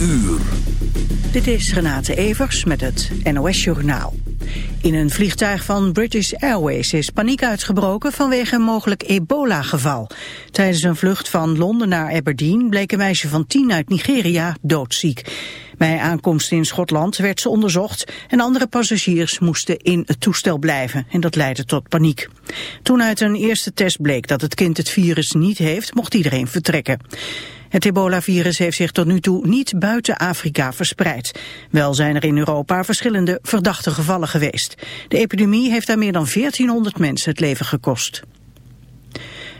uur. Dit is Renate Evers met het NOS Journaal. In een vliegtuig van British Airways is paniek uitgebroken vanwege een mogelijk ebola-geval. Tijdens een vlucht van Londen naar Aberdeen bleek een meisje van tien uit Nigeria doodziek. Bij aankomst in Schotland werd ze onderzocht en andere passagiers moesten in het toestel blijven. En dat leidde tot paniek. Toen uit een eerste test bleek dat het kind het virus niet heeft, mocht iedereen vertrekken. Het ebola-virus heeft zich tot nu toe niet buiten Afrika verspreid. Wel zijn er in Europa verschillende verdachte gevallen geweest. De epidemie heeft daar meer dan 1400 mensen het leven gekost.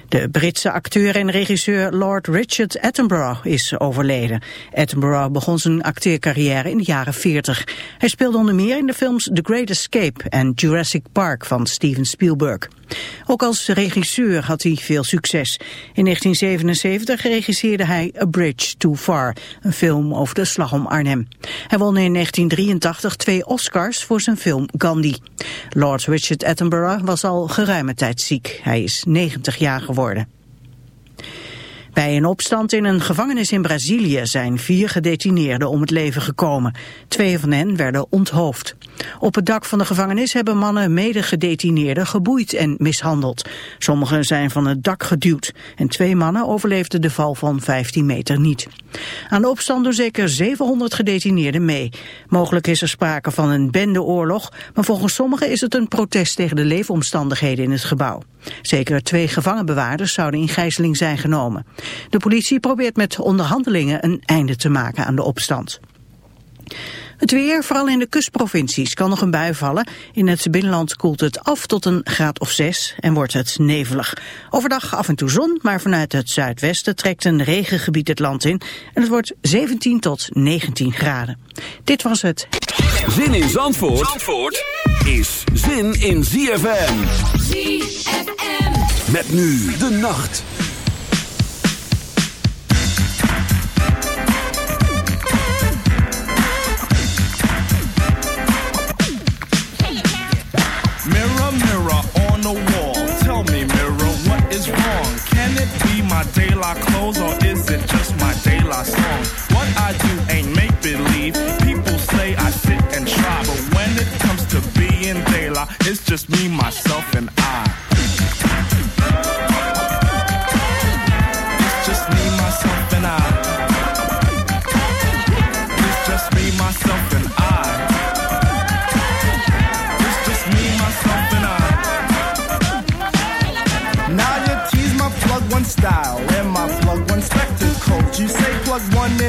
De Britse acteur en regisseur Lord Richard Attenborough is overleden. Attenborough begon zijn acteercarrière in de jaren 40. Hij speelde onder meer in de films The Great Escape en Jurassic Park van Steven Spielberg. Ook als regisseur had hij veel succes. In 1977 regisseerde hij A Bridge Too Far, een film over de slag om Arnhem. Hij won in 1983 twee Oscars voor zijn film Gandhi. Lord Richard Attenborough was al geruime tijd ziek. Hij is 90 jaar geworden. Bij een opstand in een gevangenis in Brazilië zijn vier gedetineerden om het leven gekomen. Twee van hen werden onthoofd. Op het dak van de gevangenis hebben mannen mede-gedetineerden geboeid en mishandeld. Sommigen zijn van het dak geduwd en twee mannen overleefden de val van 15 meter niet. Aan de opstand doen zeker 700 gedetineerden mee. Mogelijk is er sprake van een bendeoorlog, maar volgens sommigen is het een protest tegen de leefomstandigheden in het gebouw. Zeker twee gevangenbewaarders zouden in gijzeling zijn genomen. De politie probeert met onderhandelingen een einde te maken aan de opstand. Het weer, vooral in de kustprovincies, kan nog een bui vallen. In het binnenland koelt het af tot een graad of zes en wordt het nevelig. Overdag af en toe zon, maar vanuit het zuidwesten trekt een regengebied het land in. En het wordt 17 tot 19 graden. Dit was het. Zin in Zandvoort, Zandvoort is zin in ZFM. ZFM. Met nu de nacht. My De clothes or is it just my La song? What I do ain't make believe. People say I sit and try, but when it comes to being La, it's just me, myself, and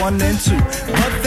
one and two.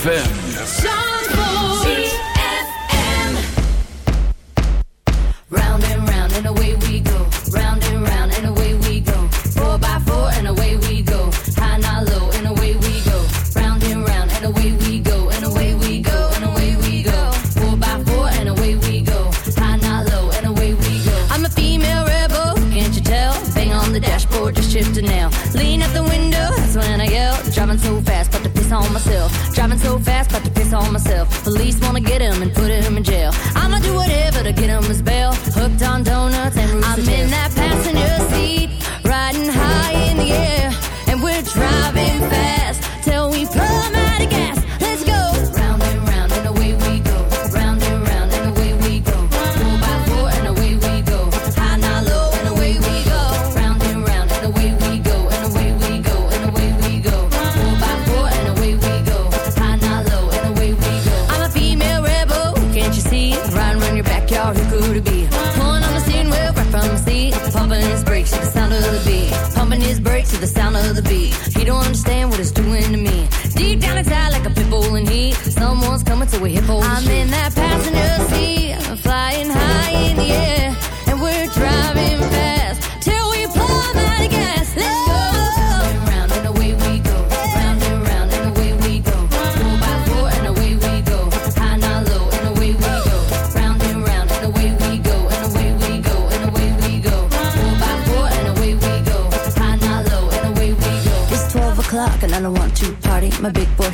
ZFM.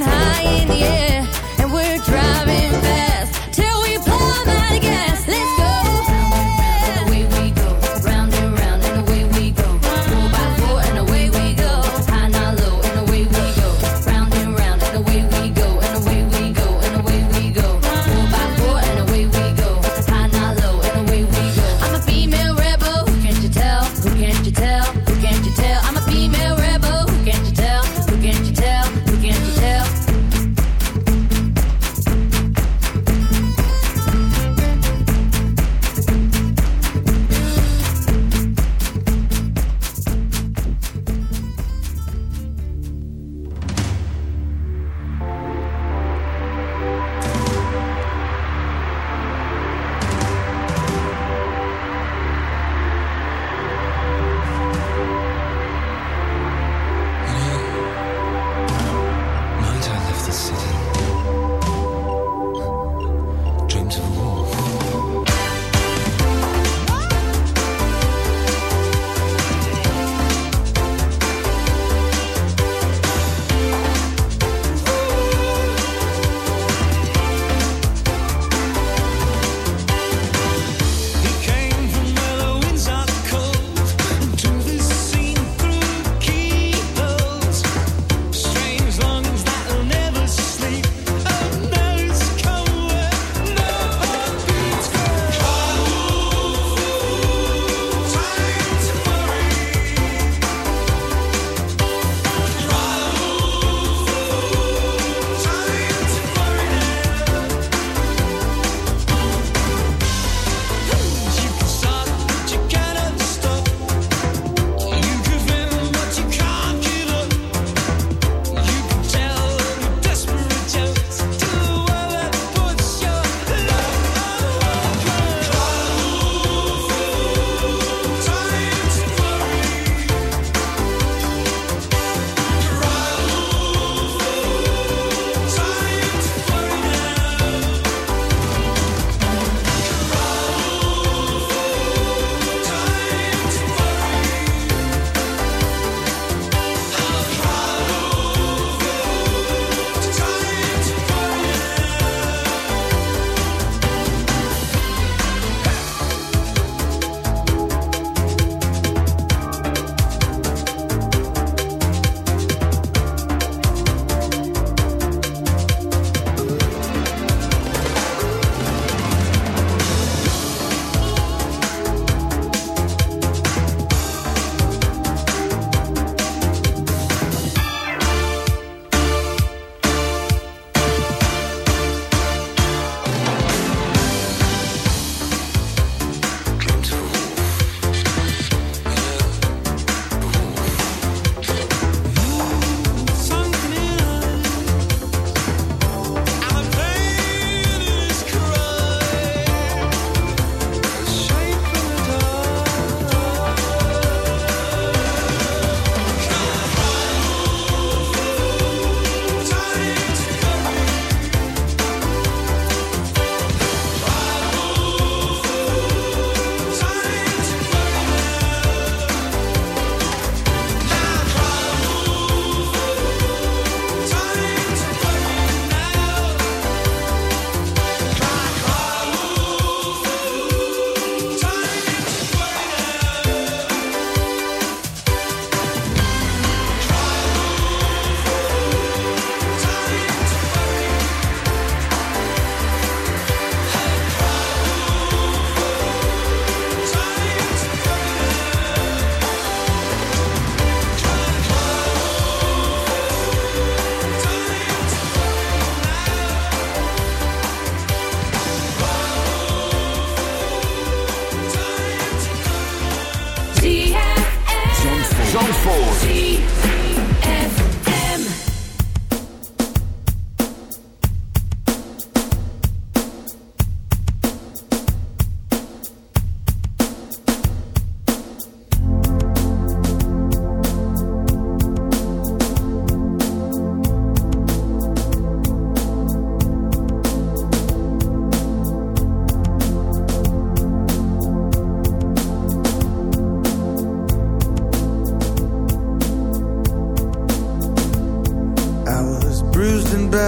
high in the air, and we're driving fast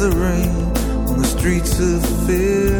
the rain on the streets of fear.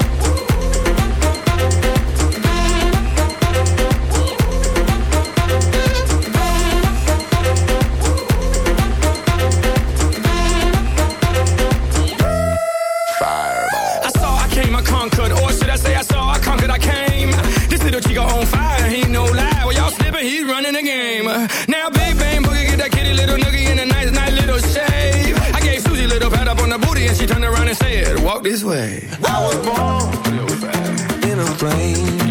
This way. I was born in a plane.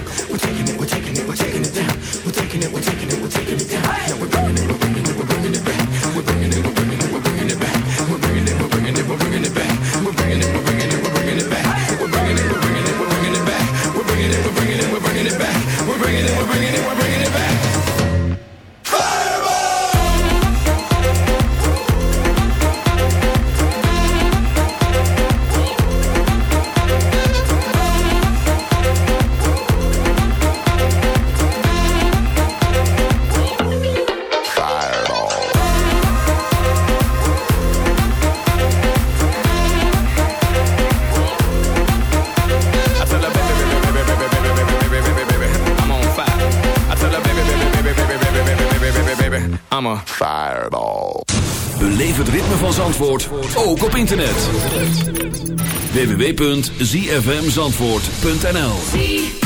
www.zfmzandvoort.nl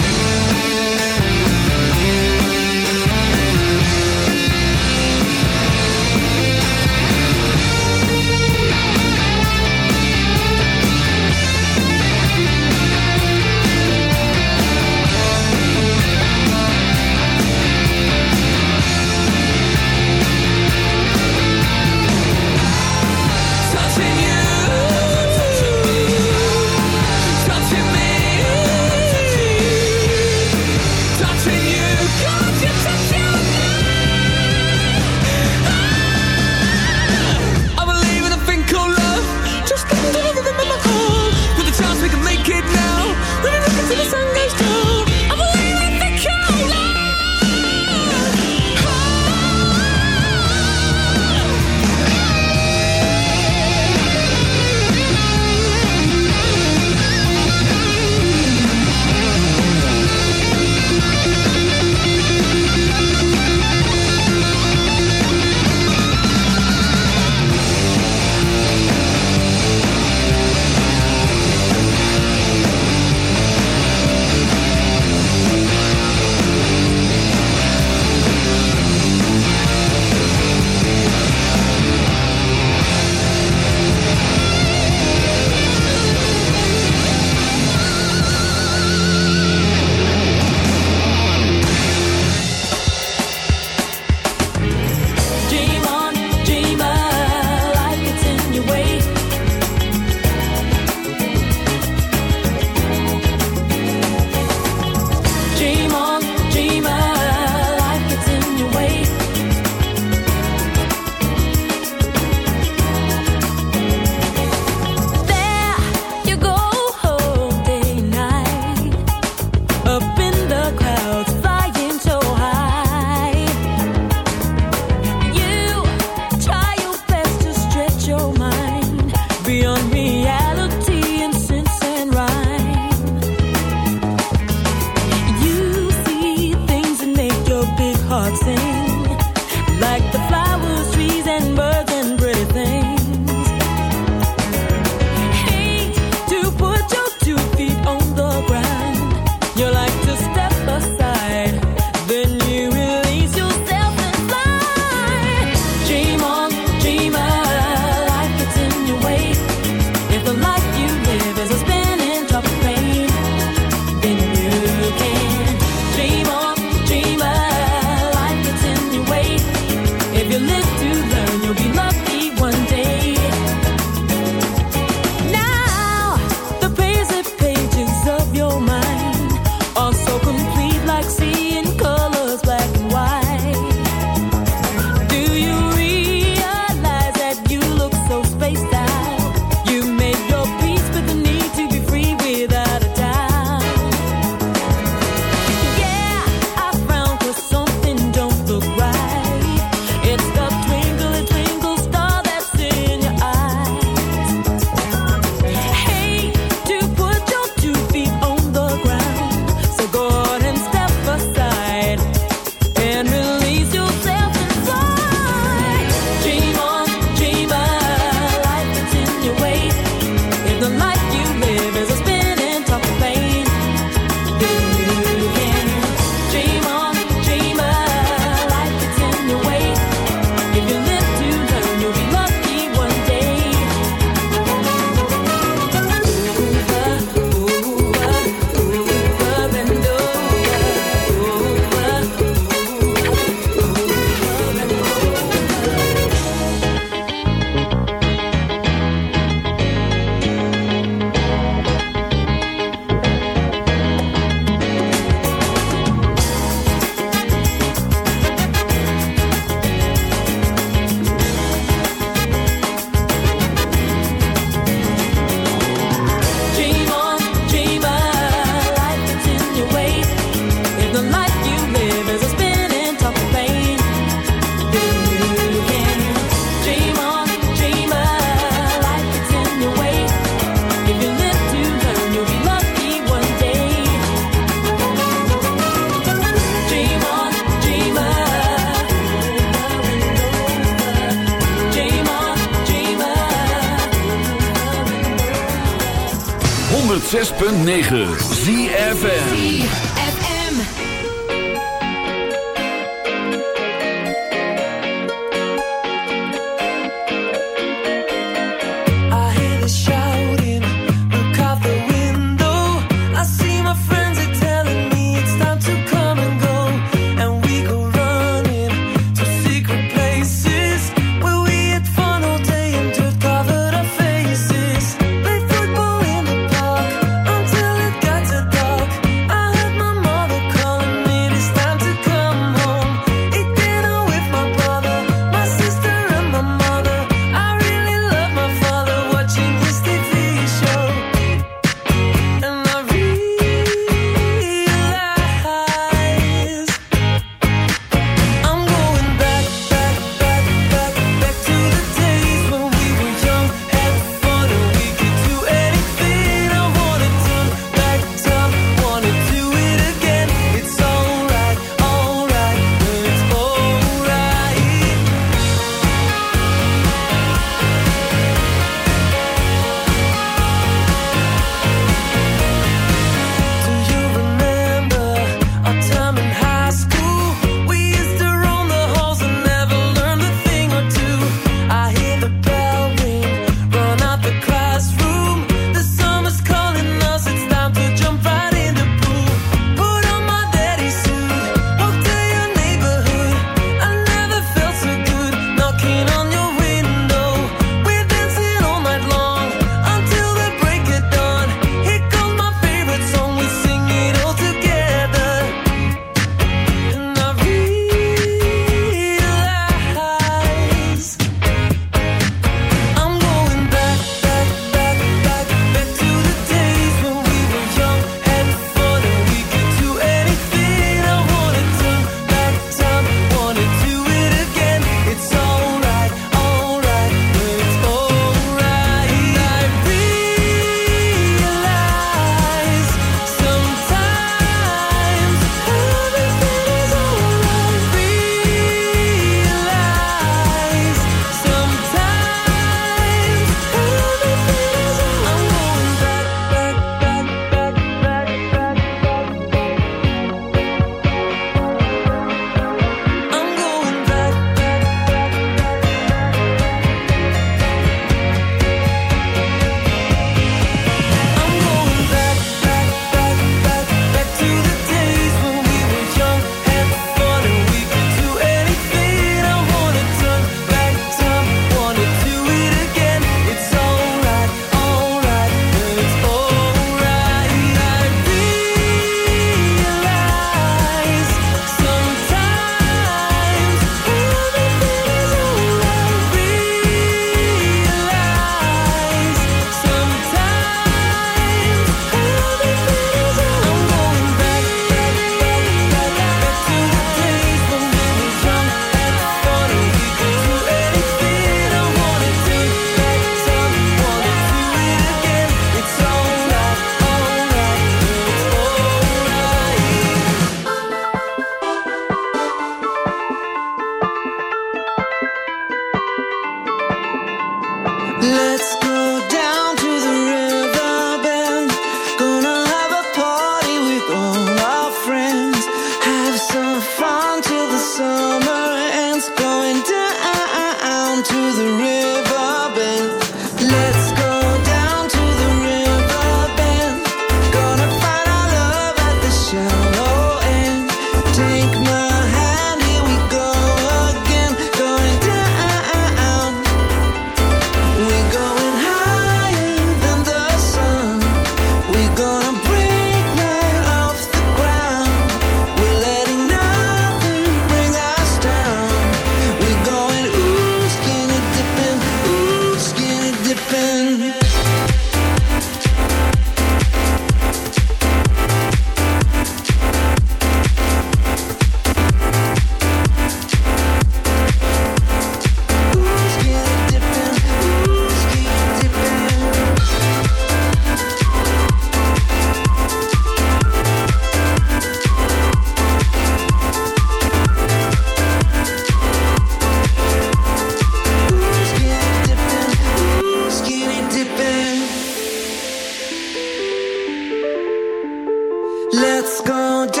go down.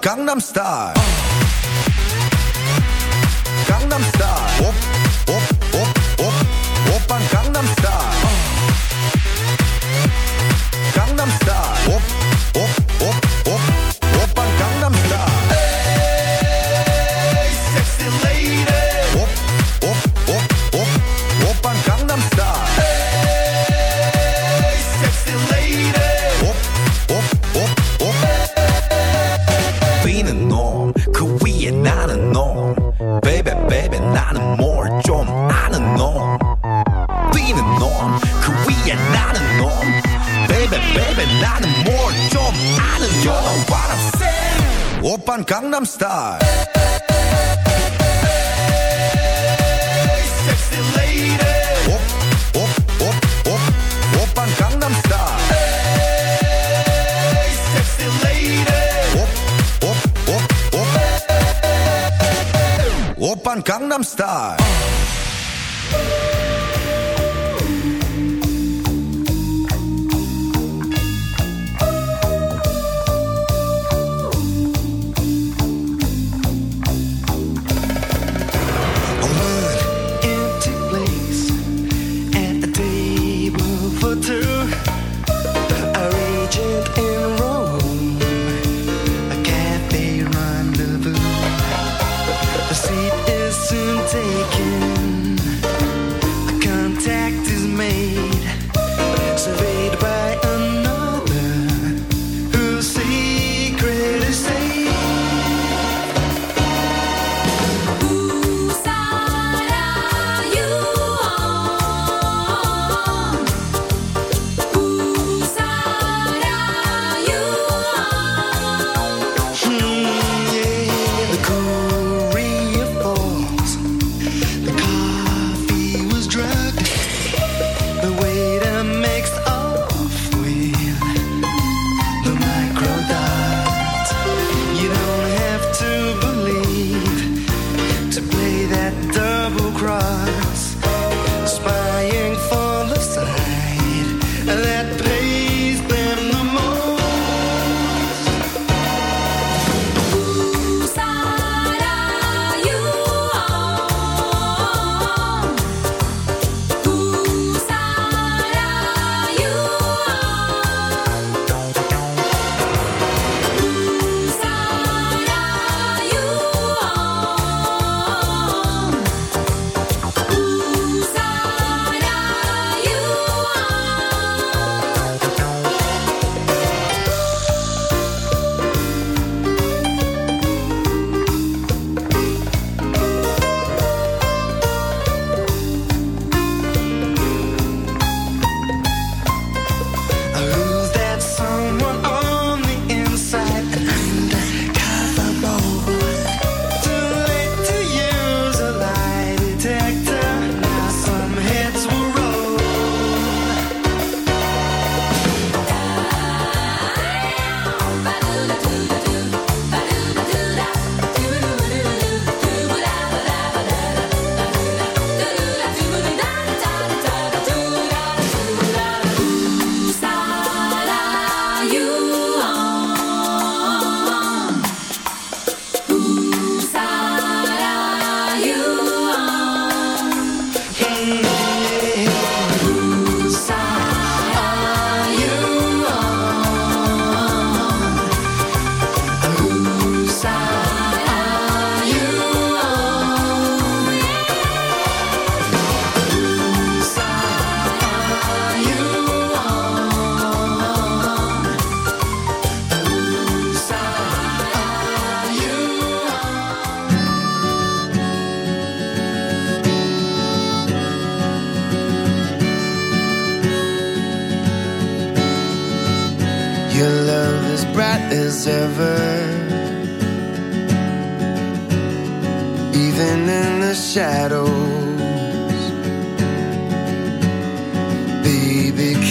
Gangnam Style. Gangnam Style.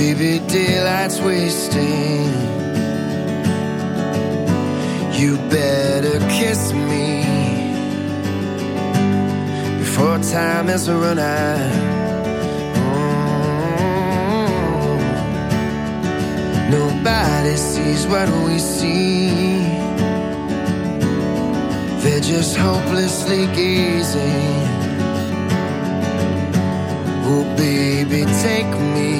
Baby, daylight's wasting. You better kiss me before time is run out. Mm. Nobody sees what we see. They're just hopelessly gazing. Oh, baby, take me,